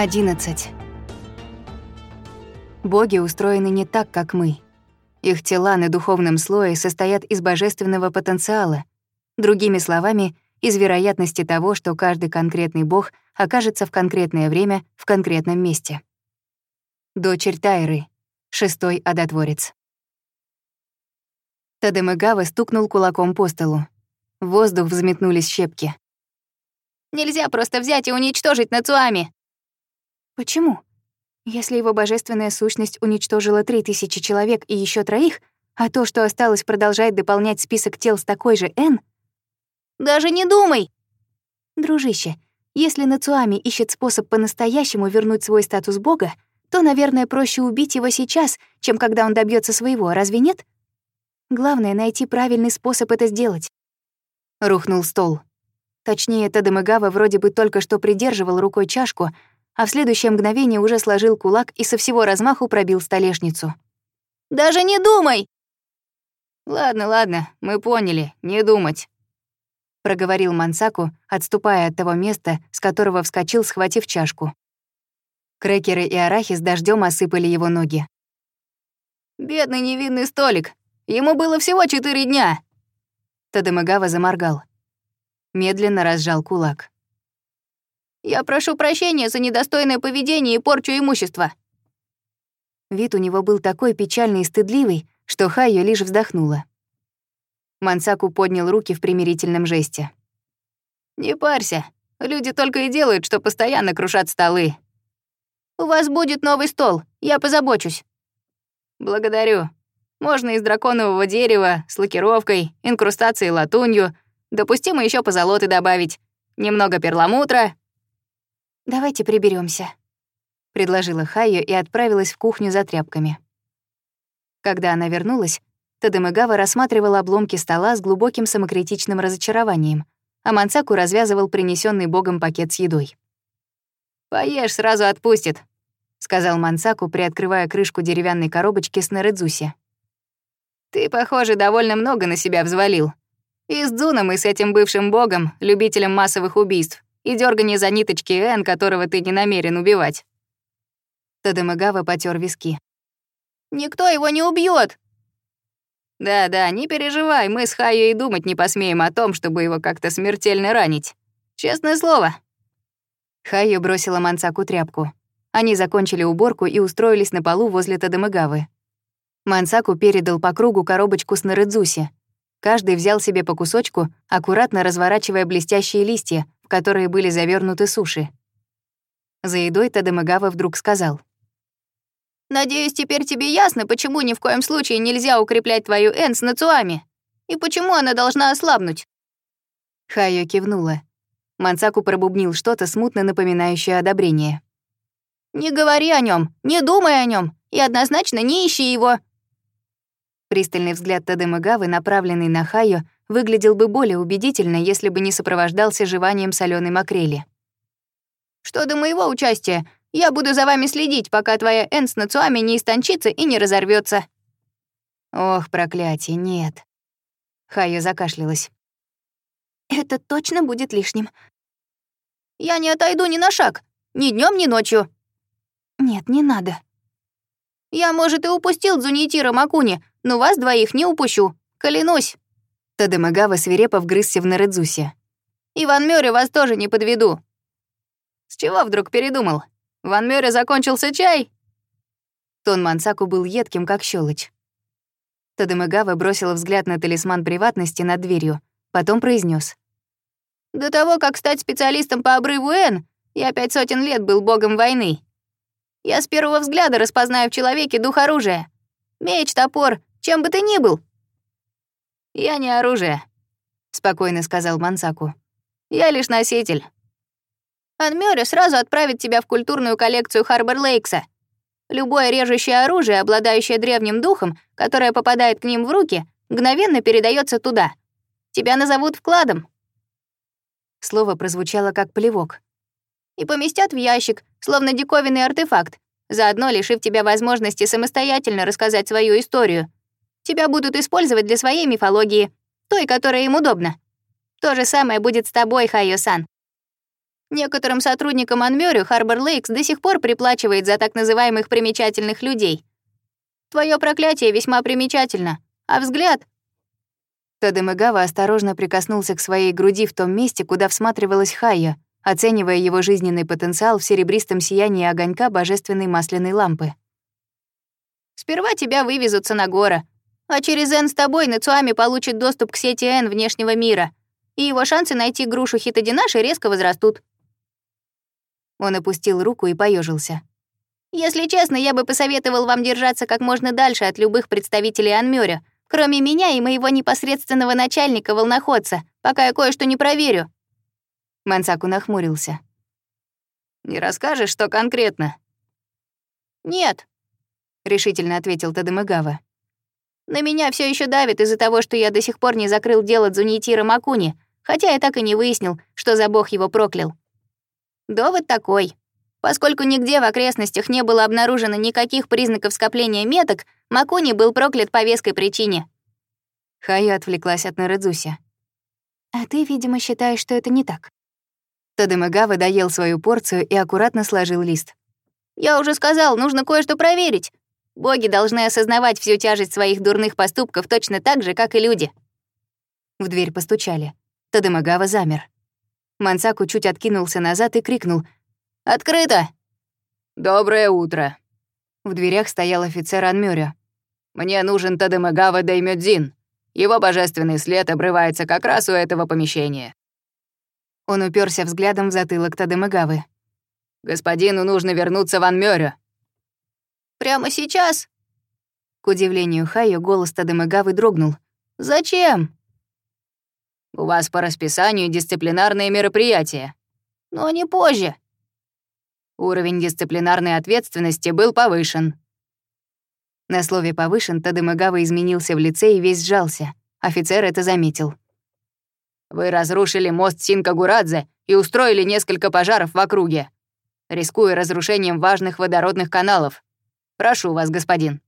11. Боги устроены не так, как мы. Их тела на духовном слое состоят из божественного потенциала, другими словами, из вероятности того, что каждый конкретный бог окажется в конкретное время в конкретном месте. Дочерь Тайры, шестой одотворец. Тадемегава стукнул кулаком по столу. В воздух взметнулись щепки. «Нельзя просто взять и уничтожить Нацуами!» Почему? Если его божественная сущность уничтожила три тысячи человек и еще троих, а то, что осталось, продолжает дополнять список тел с такой же «Н», «Даже не думай!» «Дружище, если Нацуами ищет способ по-настоящему вернуть свой статус бога, то, наверное, проще убить его сейчас, чем когда он добьется своего, разве нет? Главное — найти правильный способ это сделать». Рухнул стол. Точнее, Тадамыгава вроде бы только что придерживал рукой чашку, а в следующее мгновение уже сложил кулак и со всего размаху пробил столешницу. «Даже не думай!» «Ладно, ладно, мы поняли, не думать», — проговорил Мансаку, отступая от того места, с которого вскочил, схватив чашку. Крекеры и арахис дождем осыпали его ноги. «Бедный невинный столик! Ему было всего четыре дня!» Тадамагава заморгал. Медленно разжал кулак. Я прошу прощения за недостойное поведение и порчу имущества». Вид у него был такой печальный и стыдливый, что Хайо лишь вздохнула. Мансаку поднял руки в примирительном жесте. «Не парься. Люди только и делают, что постоянно крушат столы. У вас будет новый стол, я позабочусь». «Благодарю. Можно из драконового дерева, с лакировкой, инкрустацией латунью. Допустимо еще позолоты добавить. Немного перламутра, «Давайте приберемся, предложила Хайо и отправилась в кухню за тряпками. Когда она вернулась, Тадемыгава рассматривал обломки стола с глубоким самокритичным разочарованием, а Мансаку развязывал принесенный богом пакет с едой. «Поешь, сразу отпустит», — сказал Мансаку, приоткрывая крышку деревянной коробочки с Наредзуси. «Ты, похоже, довольно много на себя взвалил. И с Дзуном, и с этим бывшим богом, любителем массовых убийств и дергание за ниточки Н, которого ты не намерен убивать. Тадемагава потер виски. «Никто его не убьет. «Да-да, не переживай, мы с Хайо и думать не посмеем о том, чтобы его как-то смертельно ранить. Честное слово». Хайо бросила Мансаку тряпку. Они закончили уборку и устроились на полу возле Тадемагавы. Мансаку передал по кругу коробочку с нарыдзуси. Каждый взял себе по кусочку, аккуратно разворачивая блестящие листья, которые были завернуты суши. За едой Тадамагава вдруг сказал. «Надеюсь, теперь тебе ясно, почему ни в коем случае нельзя укреплять твою Эн с Нацуами, и почему она должна ослабнуть». Хайо кивнула. Мансаку пробубнил что-то, смутно напоминающее одобрение. «Не говори о нем, не думай о нем, и однозначно не ищи его!» Пристальный взгляд Тадемагавы, направленный на Хайо, выглядел бы более убедительно, если бы не сопровождался жеванием соленой макрели. «Что до моего участия, я буду за вами следить, пока твоя Энн с Нацуами не истончится и не разорвется. «Ох, проклятие, нет». Хая закашлялась. «Это точно будет лишним». «Я не отойду ни на шаг, ни днем, ни ночью». «Нет, не надо». «Я, может, и упустил Дзунитира Макуни, но вас двоих не упущу. Клянусь». Тадемагава свирепо вгрызся в Наредзусе. «Иван Мюррей вас тоже не подведу». «С чего вдруг передумал? Ван Мюррей закончился чай?» Тон Мансаку был едким, как щелочь. Тадемагава бросила взгляд на талисман приватности над дверью, потом произнес: «До того, как стать специалистом по обрыву Н, я пять сотен лет был богом войны. Я с первого взгляда распознаю в человеке дух оружия. Меч, топор, чем бы ты ни был, «Я не оружие», — спокойно сказал Мансаку. «Я лишь носитель». «Анмёре сразу отправит тебя в культурную коллекцию Харбор-Лейкса. Любое режущее оружие, обладающее древним духом, которое попадает к ним в руки, мгновенно передается туда. Тебя назовут вкладом». Слово прозвучало как плевок. «И поместят в ящик, словно диковинный артефакт, заодно лишив тебя возможности самостоятельно рассказать свою историю», Тебя будут использовать для своей мифологии, той, которая им удобна. То же самое будет с тобой, Хайо-сан. Некоторым сотрудникам Анмёрю Харбор Лейкс до сих пор приплачивает за так называемых примечательных людей. Твое проклятие весьма примечательно, а взгляд... Тадемагава осторожно прикоснулся к своей груди в том месте, куда всматривалась Хайя, оценивая его жизненный потенциал в серебристом сиянии огонька божественной масляной лампы. «Сперва тебя вывезут на гора, а через N с тобой Нацуами получит доступ к сети N внешнего мира, и его шансы найти грушу Хитодинаши резко возрастут. Он опустил руку и поежился. «Если честно, я бы посоветовал вам держаться как можно дальше от любых представителей Анмёря, кроме меня и моего непосредственного начальника-волноходца, пока я кое-что не проверю». Мансаку нахмурился. «Не расскажешь, что конкретно?» «Нет», — решительно ответил Тадамагава. На меня все еще давит из-за того, что я до сих пор не закрыл дело Дзунитира Макуни, хотя я так и не выяснил, что за бог его проклял. Довод такой. Поскольку нигде в окрестностях не было обнаружено никаких признаков скопления меток, Макуни был проклят по веской причине. Хая отвлеклась от Нарадзуся. «А ты, видимо, считаешь, что это не так». Тадемагава доел свою порцию и аккуратно сложил лист. «Я уже сказал, нужно кое-что проверить. Боги должны осознавать всю тяжесть своих дурных поступков точно так же, как и люди». В дверь постучали. Тадемагава замер. Мансаку чуть откинулся назад и крикнул «Открыто!» «Доброе утро!» В дверях стоял офицер Анмюря. «Мне нужен Тадемагава Даймёдзин. Его божественный след обрывается как раз у этого помещения». Он уперся взглядом в затылок Тадемагавы. «Господину нужно вернуться в Анмёрю. Прямо сейчас?» К удивлению Хайо голос Тадемагавы дрогнул. «Зачем?» «У вас по расписанию дисциплинарные мероприятия. Но не позже». Уровень дисциплинарной ответственности был повышен. На слове «повышен» Тадемагава изменился в лице и весь сжался. Офицер это заметил. «Вы разрушили мост Синкагурадзе и устроили несколько пожаров в округе, рискуя разрушением важных водородных каналов. Прошу вас, господин».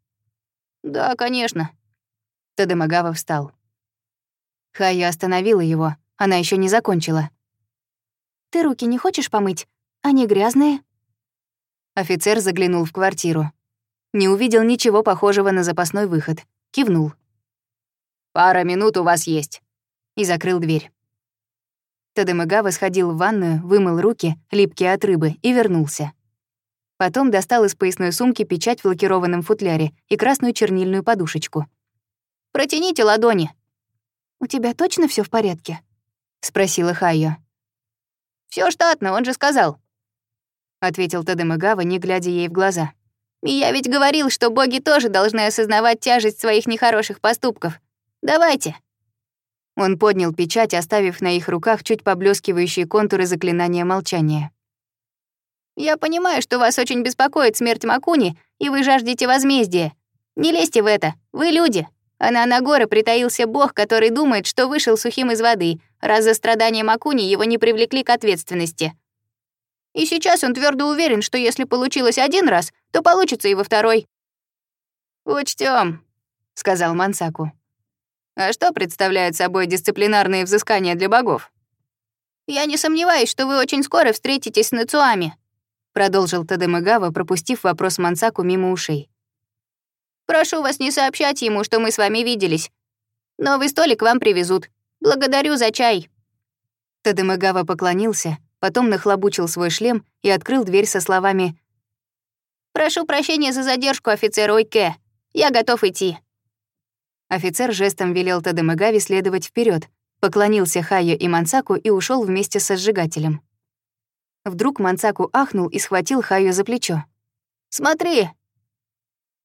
«Да, конечно». Тадемагава встал. Хая остановила его, она еще не закончила. «Ты руки не хочешь помыть? Они грязные?» Офицер заглянул в квартиру. Не увидел ничего похожего на запасной выход. Кивнул. «Пара минут у вас есть». И закрыл дверь. Тадемагава сходил в ванную, вымыл руки, липкие от рыбы, и вернулся. Потом достал из поясной сумки печать в лакированном футляре и красную чернильную подушечку. «Протяните ладони!» «У тебя точно все в порядке?» — спросила Хайо. Все штатно, он же сказал», — ответил Тадемагава, не глядя ей в глаза. «И я ведь говорил, что боги тоже должны осознавать тяжесть своих нехороших поступков. Давайте!» Он поднял печать, оставив на их руках чуть поблескивающие контуры заклинания молчания. Я понимаю, что вас очень беспокоит смерть Макуни, и вы жаждете возмездия. Не лезьте в это, вы люди. А на Анагора притаился бог, который думает, что вышел сухим из воды, раз за страдания Макуни его не привлекли к ответственности. И сейчас он твердо уверен, что если получилось один раз, то получится и во второй. «Учтём», — сказал Мансаку. «А что представляют собой дисциплинарные взыскания для богов?» «Я не сомневаюсь, что вы очень скоро встретитесь с Нацуами», продолжил Тадемагава, пропустив вопрос Мансаку мимо ушей. «Прошу вас не сообщать ему, что мы с вами виделись. Новый столик вам привезут. Благодарю за чай». Тадемагава поклонился, потом нахлобучил свой шлем и открыл дверь со словами «Прошу прощения за задержку, офицер Ойке. Я готов идти». Офицер жестом велел Тадемагаве следовать вперед, поклонился Хайо и Мансаку и ушел вместе со сжигателем. Вдруг Мансаку ахнул и схватил Хаю за плечо. «Смотри!»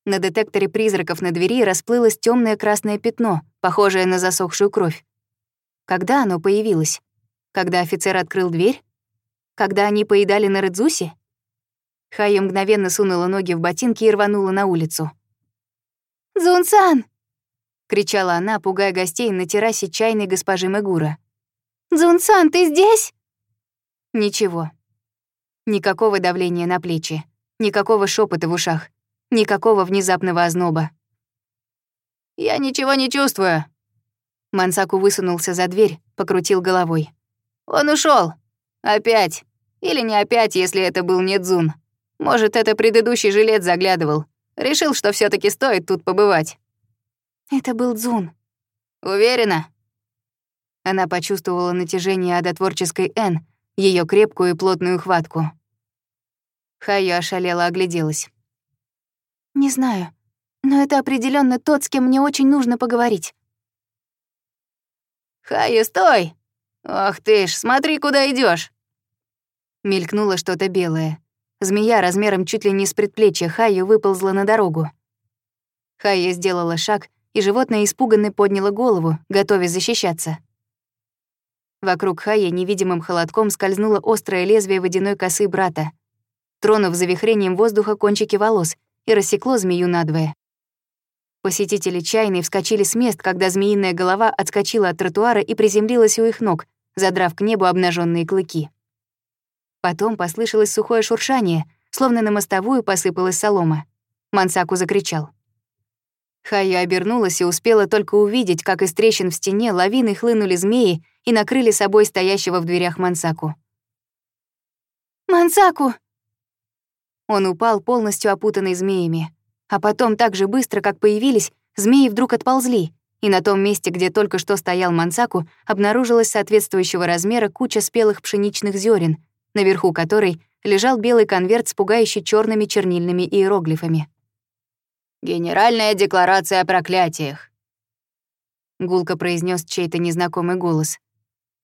На детекторе призраков на двери расплылось темное красное пятно, похожее на засохшую кровь. Когда оно появилось? Когда офицер открыл дверь? Когда они поедали на Редзусе? Хая мгновенно сунула ноги в ботинки и рванула на улицу. «Дзунсан!» — кричала она, пугая гостей на террасе чайной госпожи Мегура. «Дзунсан, ты здесь?» Ничего, Никакого давления на плечи, никакого шепота в ушах, никакого внезапного озноба. «Я ничего не чувствую!» Мансаку высунулся за дверь, покрутил головой. «Он ушел. Опять! Или не опять, если это был не Дзун. Может, это предыдущий жилет заглядывал. Решил, что все таки стоит тут побывать». «Это был Дзун». «Уверена?» Она почувствовала натяжение одотворческой «Н», ее крепкую и плотную хватку. Хая ошалела, огляделась. «Не знаю, но это определенно тот, с кем мне очень нужно поговорить». «Хая, стой! Ох ты ж, смотри, куда идешь! Мелькнуло что-то белое. Змея размером чуть ли не с предплечья Хаю выползла на дорогу. Хая сделала шаг, и животное испуганно подняло голову, готовясь защищаться. Вокруг Хая невидимым холодком скользнуло острое лезвие водяной косы брата, тронув завихрением воздуха кончики волос, и рассекло змею надвое. Посетители чайной вскочили с мест, когда змеиная голова отскочила от тротуара и приземлилась у их ног, задрав к небу обнаженные клыки. Потом послышалось сухое шуршание, словно на мостовую посыпалась солома. Мансаку закричал. Хая обернулась и успела только увидеть, как из трещин в стене лавины хлынули змеи и накрыли собой стоящего в дверях Мансаку. «Мансаку!» Он упал, полностью опутанный змеями. А потом так же быстро, как появились, змеи вдруг отползли, и на том месте, где только что стоял Мансаку, обнаружилась соответствующего размера куча спелых пшеничных зерен, наверху которой лежал белый конверт с пугающе черными чернильными иероглифами. «Генеральная декларация о проклятиях», — гулко произнес чей-то незнакомый голос.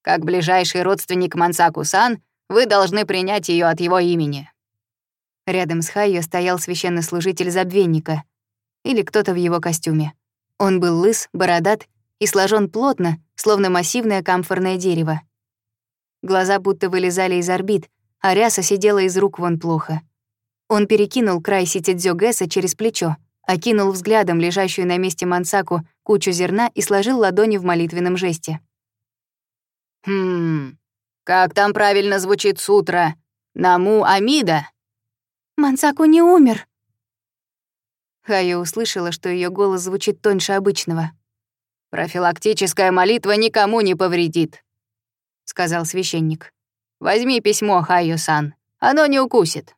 «Как ближайший родственник Мансаку-сан, вы должны принять ее от его имени». Рядом с Хайо стоял священнослужитель Забвенника, или кто-то в его костюме. Он был лыс, бородат и сложен плотно, словно массивное камфорное дерево. Глаза будто вылезали из орбит, а ряса сидела из рук вон плохо. Он перекинул край ситидзёгэса через плечо, окинул взглядом лежащую на месте мансаку кучу зерна и сложил ладони в молитвенном жесте. «Хм, как там правильно звучит сутра? Наму Амида?» Мансаку не умер!» Хая услышала, что ее голос звучит тоньше обычного. «Профилактическая молитва никому не повредит», — сказал священник. «Возьми письмо, Хайо-сан. Оно не укусит».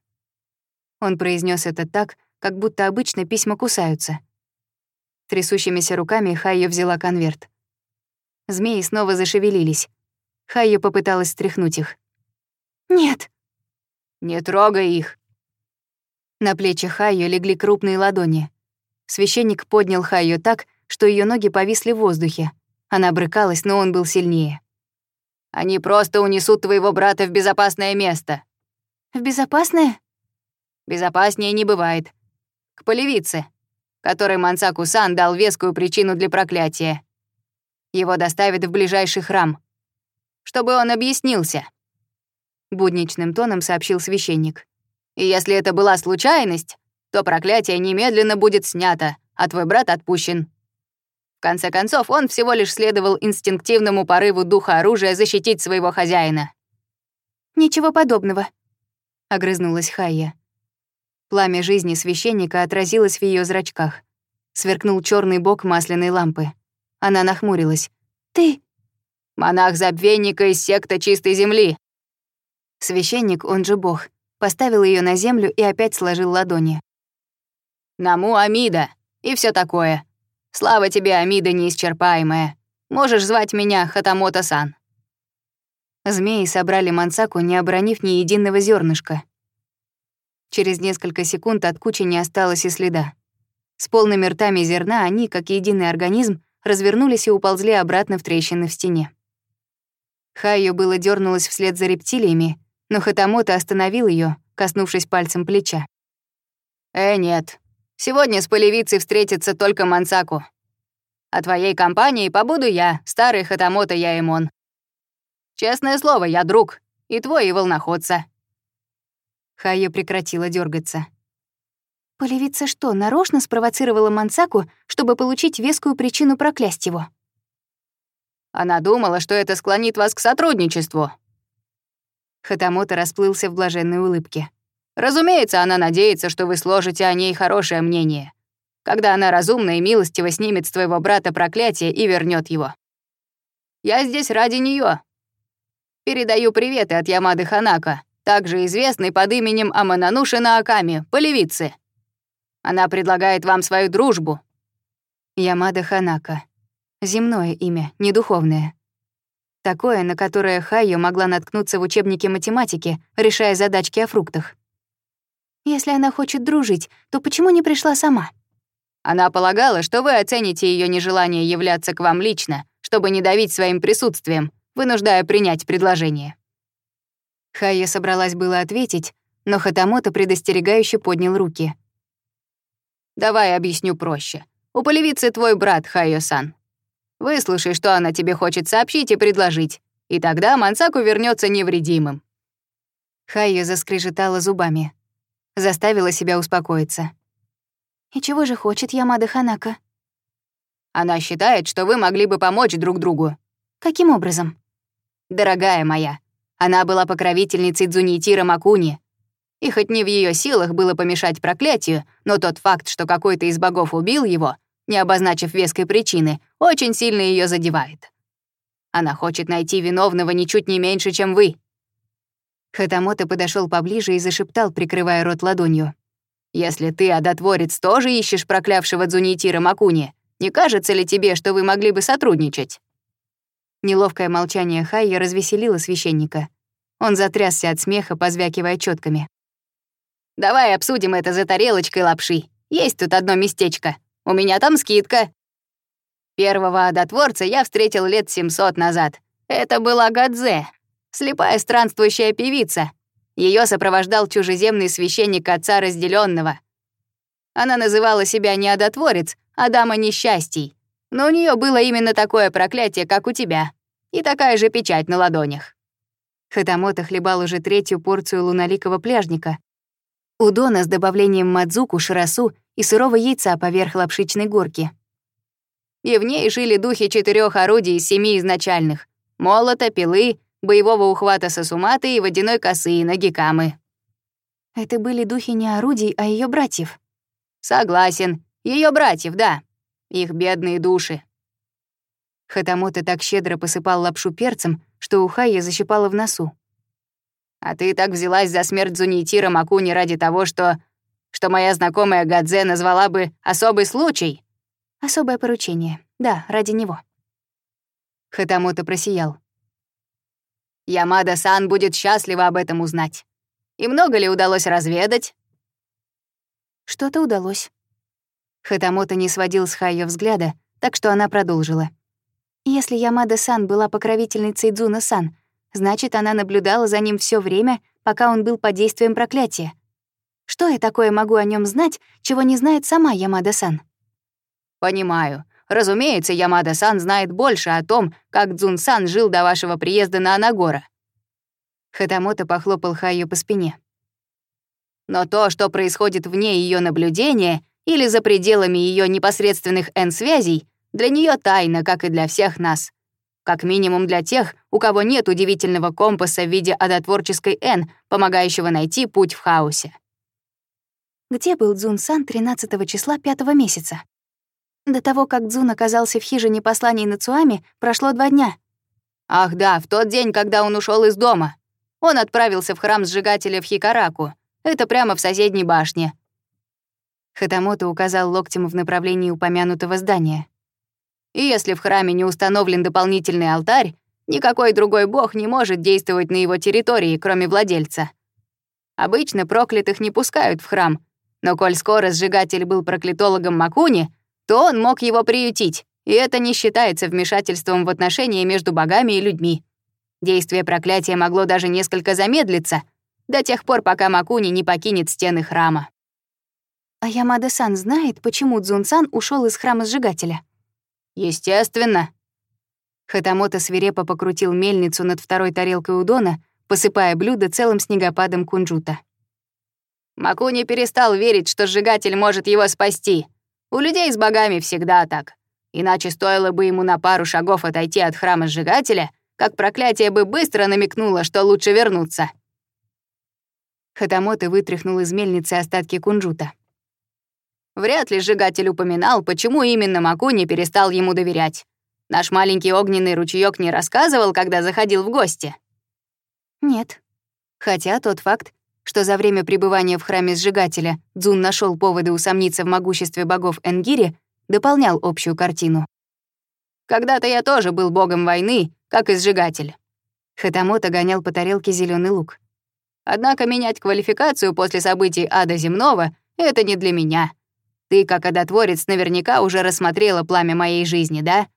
Он произнес это так, как будто обычно письма кусаются. Трясущимися руками Хайо взяла конверт. Змеи снова зашевелились. Хайо попыталась стряхнуть их. «Нет!» «Не трогай их!» На плечи Хайо легли крупные ладони. Священник поднял Хайо так, что ее ноги повисли в воздухе. Она брыкалась, но он был сильнее. «Они просто унесут твоего брата в безопасное место». «В безопасное?» «Безопаснее не бывает. К полевице, которой Мансаку-сан дал вескую причину для проклятия. Его доставят в ближайший храм. Чтобы он объяснился». Будничным тоном сообщил священник. И если это была случайность, то проклятие немедленно будет снято, а твой брат отпущен. В конце концов, он всего лишь следовал инстинктивному порыву духа оружия защитить своего хозяина. «Ничего подобного», — огрызнулась Хайя. Пламя жизни священника отразилось в ее зрачках. Сверкнул черный бок масляной лампы. Она нахмурилась. «Ты...» «Монах-забвенника из секта Чистой Земли!» Священник, он же бог, поставил ее на землю и опять сложил ладони. «Наму Амида! И все такое. Слава тебе, Амида неисчерпаемая. Можешь звать меня Хатамото-сан». Змеи собрали мансаку, не обронив ни единого зернышка. Через несколько секунд от кучи не осталось и следа. С полными ртами зерна они, как единый организм, развернулись и уползли обратно в трещины в стене. Хайо было дернулось вслед за рептилиями, но Хатамото остановил ее, коснувшись пальцем плеча. «Э, нет. Сегодня с полевицей встретится только Мансаку. А твоей компанией побуду я, старый Хатамото Яэмон. Честное слово, я друг, и твой, и волноходца». Хайо прекратила дергаться. Полевица что, нарочно спровоцировала Мансаку, чтобы получить вескую причину проклясть его? Она думала, что это склонит вас к сотрудничеству, Хатамото расплылся в блаженной улыбке. «Разумеется, она надеется, что вы сложите о ней хорошее мнение, когда она разумно и милостиво снимет с твоего брата проклятие и вернет его. Я здесь ради нее. Передаю приветы от Ямады Ханака, также известной под именем Аманануши Нааками, полевицы. Она предлагает вам свою дружбу». Ямада Ханака. Земное имя, не духовное. Такое, на которое Хайо могла наткнуться в учебнике математики, решая задачки о фруктах. «Если она хочет дружить, то почему не пришла сама?» Она полагала, что вы оцените ее нежелание являться к вам лично, чтобы не давить своим присутствием, вынуждая принять предложение. Хайя собралась было ответить, но Хатамото предостерегающе поднял руки. «Давай объясню проще. У полевицы твой брат Хайо-сан. Выслушай, что она тебе хочет сообщить и предложить, и тогда Мансаку вернется невредимым». Хайя заскрежетала зубами. Заставила себя успокоиться. «И чего же хочет Ямада Ханака?» «Она считает, что вы могли бы помочь друг другу». «Каким образом?» «Дорогая моя, она была покровительницей Дзунитира Макуни. И хоть не в ее силах было помешать проклятию, но тот факт, что какой-то из богов убил его, не обозначив веской причины, очень сильно ее задевает. Она хочет найти виновного ничуть не меньше, чем вы». Хатамото подошел поближе и зашептал, прикрывая рот ладонью. «Если ты, одотворец, тоже ищешь проклявшего Дзунитира Макуни, не кажется ли тебе, что вы могли бы сотрудничать?» Неловкое молчание Хайя развеселило священника. Он затрясся от смеха, позвякивая четками. «Давай обсудим это за тарелочкой лапши. Есть тут одно местечко. У меня там скидка». Первого одотворца я встретил лет 700 назад. Это была Гадзе, слепая странствующая певица. Ее сопровождал чужеземный священник отца разделенного. Она называла себя не одотворец, а дама несчастий. Но у нее было именно такое проклятие, как у тебя, и такая же печать на ладонях. Хатамото хлебал уже третью порцию луналикого пляжника. Удона с добавлением мадзуку, широсу и сырого яйца поверх лапшичной горки и в ней жили духи четырех орудий семи изначальных — молота, пилы, боевого ухвата сосуматы и водяной косы и ноги камы. Это были духи не орудий, а ее братьев. Согласен, ее братьев, да. Их бедные души. Хатамота так щедро посыпал лапшу перцем, что уха я защипала в носу. А ты так взялась за смерть Зунитира Макуни ради того, что... что моя знакомая Гадзе назвала бы «особый случай», Особое поручение. Да, ради него. Хатамото просиял. Ямада-сан будет счастлива об этом узнать. И много ли удалось разведать? Что-то удалось. Хатамото не сводил с Хайо взгляда, так что она продолжила. Если Ямада-сан была покровительницей Дзуна-сан, значит, она наблюдала за ним все время, пока он был под действием проклятия. Что я такое могу о нем знать, чего не знает сама Ямада-сан? Понимаю. Разумеется, Ямада-сан знает больше о том, как Дзун-сан жил до вашего приезда на Анагора. Хатамото похлопал Хайо по спине. Но то, что происходит вне ее наблюдения или за пределами ее непосредственных н-связей, для нее тайна, как и для всех нас. Как минимум для тех, у кого нет удивительного компаса в виде одотворческой н, помогающего найти путь в хаосе. Где был Дзун-сан 13 числа 5 месяца? До того, как Дзун оказался в хижине посланий Нацуами, прошло два дня. Ах да, в тот день, когда он ушел из дома. Он отправился в храм сжигателя в Хикараку. Это прямо в соседней башне. Хатамото указал локтем в направлении упомянутого здания. И если в храме не установлен дополнительный алтарь, никакой другой бог не может действовать на его территории, кроме владельца. Обычно проклятых не пускают в храм, но коль скоро сжигатель был проклятологом Макуни, то он мог его приютить, и это не считается вмешательством в отношения между богами и людьми. Действие проклятия могло даже несколько замедлиться до тех пор, пока Макуни не покинет стены храма. А Ямада-сан знает, почему Дзунсан ушел из храма Сжигателя? Естественно. Хатамото свирепо покрутил мельницу над второй тарелкой удона, посыпая блюдо целым снегопадом кунжута. Макуни перестал верить, что Сжигатель может его спасти, у людей с богами всегда так. Иначе стоило бы ему на пару шагов отойти от храма сжигателя, как проклятие бы быстро намекнуло, что лучше вернуться. Хатамото вытряхнул из мельницы остатки кунжута. Вряд ли сжигатель упоминал, почему именно Макуни перестал ему доверять. Наш маленький огненный ручеёк не рассказывал, когда заходил в гости. Нет. Хотя тот факт, что за время пребывания в храме Сжигателя Дзун нашел поводы усомниться в могуществе богов Энгири, дополнял общую картину. «Когда-то я тоже был богом войны, как и Сжигатель». Хатамото гонял по тарелке зеленый лук. «Однако менять квалификацию после событий ада земного — это не для меня. Ты, как одотворец, наверняка уже рассмотрела пламя моей жизни, да?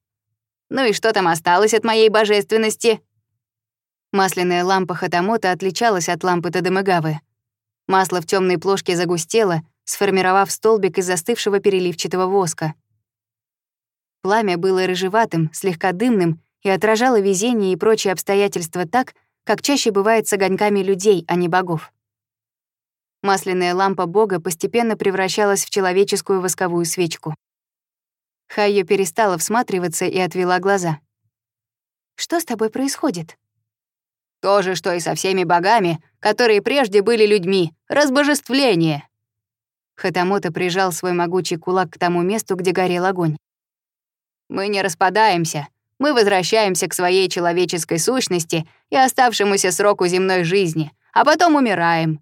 Ну и что там осталось от моей божественности?» Масляная лампа Хатамота отличалась от лампы Тадемагавы. Масло в темной плошке загустело, сформировав столбик из застывшего переливчатого воска. Пламя было рыжеватым, слегка дымным и отражало везение и прочие обстоятельства так, как чаще бывает с огоньками людей, а не богов. Масляная лампа бога постепенно превращалась в человеческую восковую свечку. Хайо перестала всматриваться и отвела глаза. «Что с тобой происходит?» тоже, что и со всеми богами, которые прежде были людьми, разбожествление». Хатамото прижал свой могучий кулак к тому месту, где горел огонь. «Мы не распадаемся, мы возвращаемся к своей человеческой сущности и оставшемуся сроку земной жизни, а потом умираем.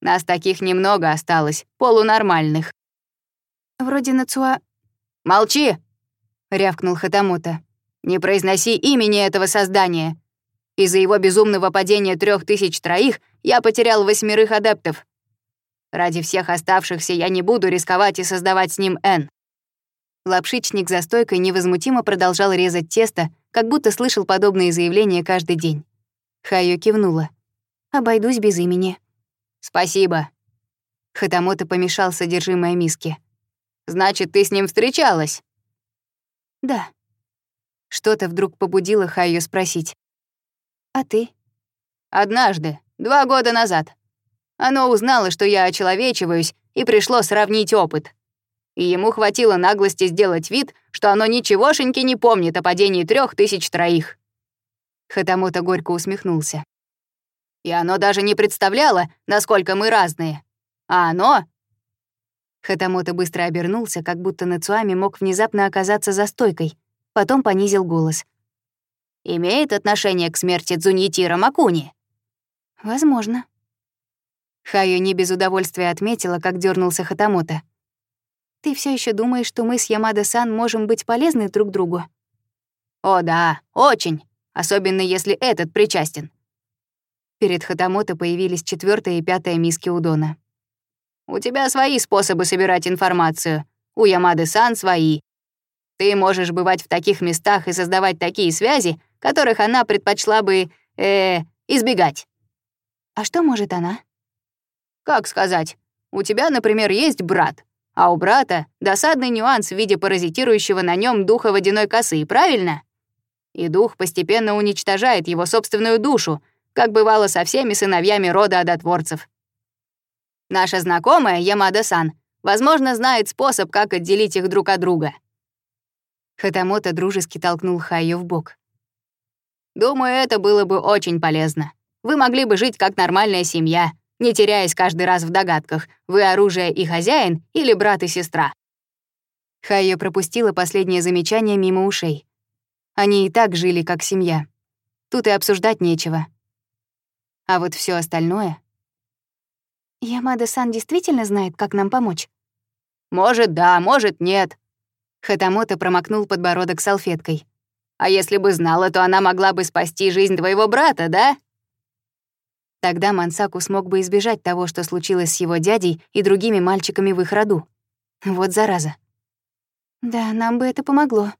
Нас таких немного осталось, полунормальных». «Вроде Нацуа...» «Молчи!» — рявкнул Хатамото. «Не произноси имени этого создания. Из-за его безумного падения трех тысяч троих я потерял восьмерых адептов. Ради всех оставшихся я не буду рисковать и создавать с ним Н. Лапшичник за стойкой невозмутимо продолжал резать тесто, как будто слышал подобные заявления каждый день. Хаю кивнула. «Обойдусь без имени». «Спасибо». Хатамото помешал содержимое миски. «Значит, ты с ним встречалась?» «Да». Что-то вдруг побудило Хаю спросить. А ты? Однажды, два года назад. Оно узнало, что я очеловечиваюсь, и пришло сравнить опыт. И ему хватило наглости сделать вид, что оно ничегошеньки не помнит о падении трех тысяч троих. Хатамото горько усмехнулся. И оно даже не представляло, насколько мы разные. А оно... Хатамото быстро обернулся, как будто Нацуами мог внезапно оказаться за стойкой. Потом понизил голос — имеет отношение к смерти Дзуньетира Макуни?» «Возможно». Хаю не без удовольствия отметила, как дернулся Хатамото. «Ты все еще думаешь, что мы с Ямада-сан можем быть полезны друг другу?» «О да, очень, особенно если этот причастен». Перед Хатамото появились четвертая и пятая миски Удона. «У тебя свои способы собирать информацию, у Ямады-сан свои. Ты можешь бывать в таких местах и создавать такие связи, которых она предпочла бы... Э, избегать. А что может она? Как сказать? У тебя, например, есть брат, а у брата досадный нюанс в виде паразитирующего на нем духа водяной косы, правильно? И дух постепенно уничтожает его собственную душу, как бывало со всеми сыновьями рода одотворцев. Наша знакомая Ямада-сан, возможно, знает способ, как отделить их друг от друга. Хатамота дружески толкнул Хайо в бок. Думаю, это было бы очень полезно. Вы могли бы жить как нормальная семья, не теряясь каждый раз в догадках, вы оружие и хозяин или брат и сестра. Хайо пропустила последнее замечание мимо ушей. Они и так жили как семья. Тут и обсуждать нечего. А вот все остальное... Ямада-сан действительно знает, как нам помочь? Может, да, может, нет. Хатамото промокнул подбородок салфеткой. А если бы знала, то она могла бы спасти жизнь твоего брата, да? Тогда Мансаку смог бы избежать того, что случилось с его дядей и другими мальчиками в их роду. Вот зараза. Да, нам бы это помогло.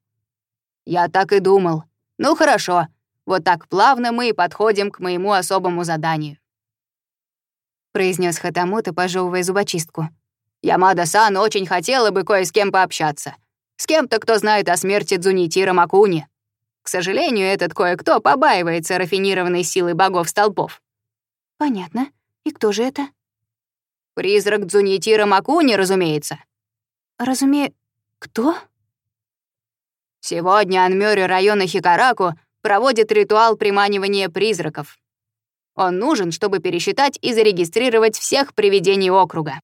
Я так и думал. Ну хорошо, вот так плавно мы и подходим к моему особому заданию. Произнес Хатамото, пожевывая зубочистку. Ямада-сан очень хотела бы кое с кем пообщаться. С кем-то, кто знает о смерти Дзунитира Макуни. К сожалению, этот кое-кто побаивается рафинированной силой богов столпов. Понятно. И кто же это? Призрак Дзунитира Макуни, разумеется. Разуме... кто? Сегодня Анмёри района Хикараку проводит ритуал приманивания призраков. Он нужен, чтобы пересчитать и зарегистрировать всех привидений округа.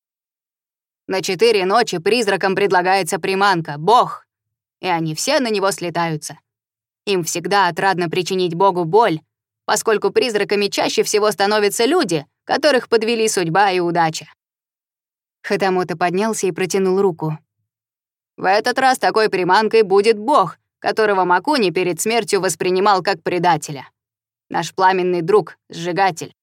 На четыре ночи призракам предлагается приманка, бог, и они все на него слетаются. Им всегда отрадно причинить Богу боль, поскольку призраками чаще всего становятся люди, которых подвели судьба и удача. Хатамота поднялся и протянул руку. «В этот раз такой приманкой будет Бог, которого Макуни перед смертью воспринимал как предателя. Наш пламенный друг, сжигатель.